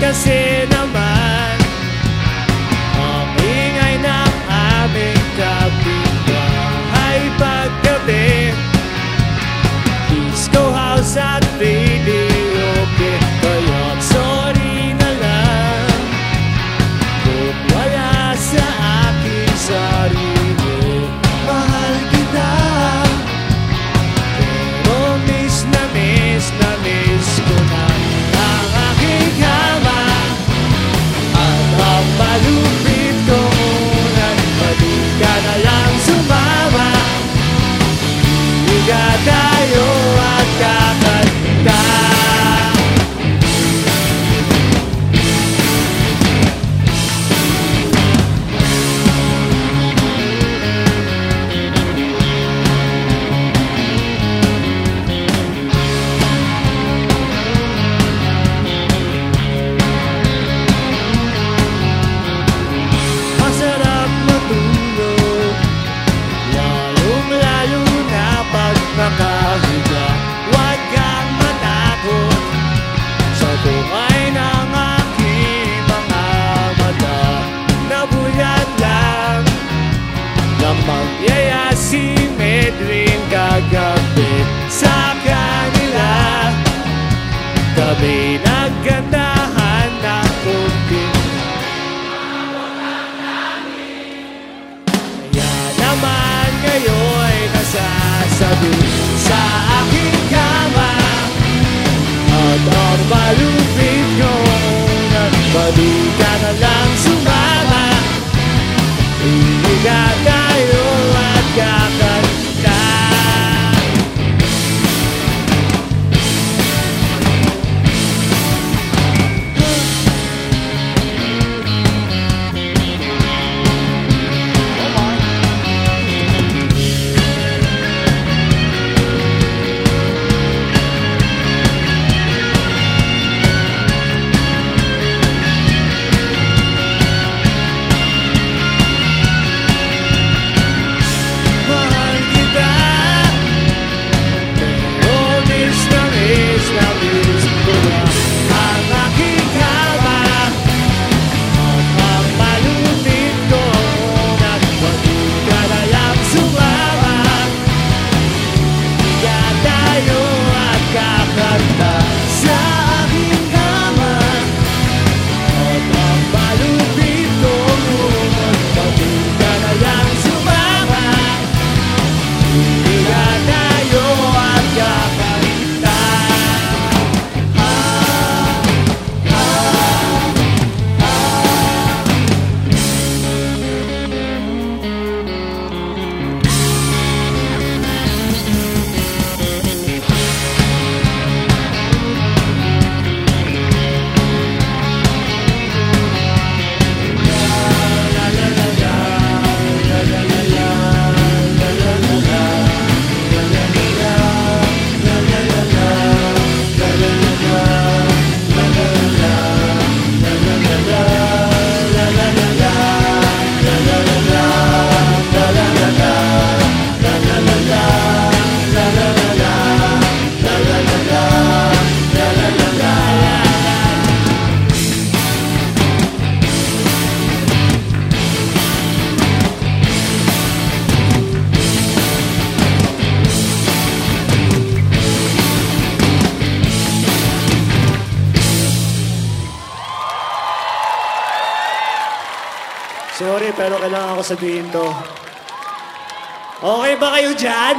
acontecer. Din sa aking At ang malupit ko Nagpadi ka na lang Hihiga tayo Sorry, pero kailangan ko sabihin to. Okay ba kayo dyan?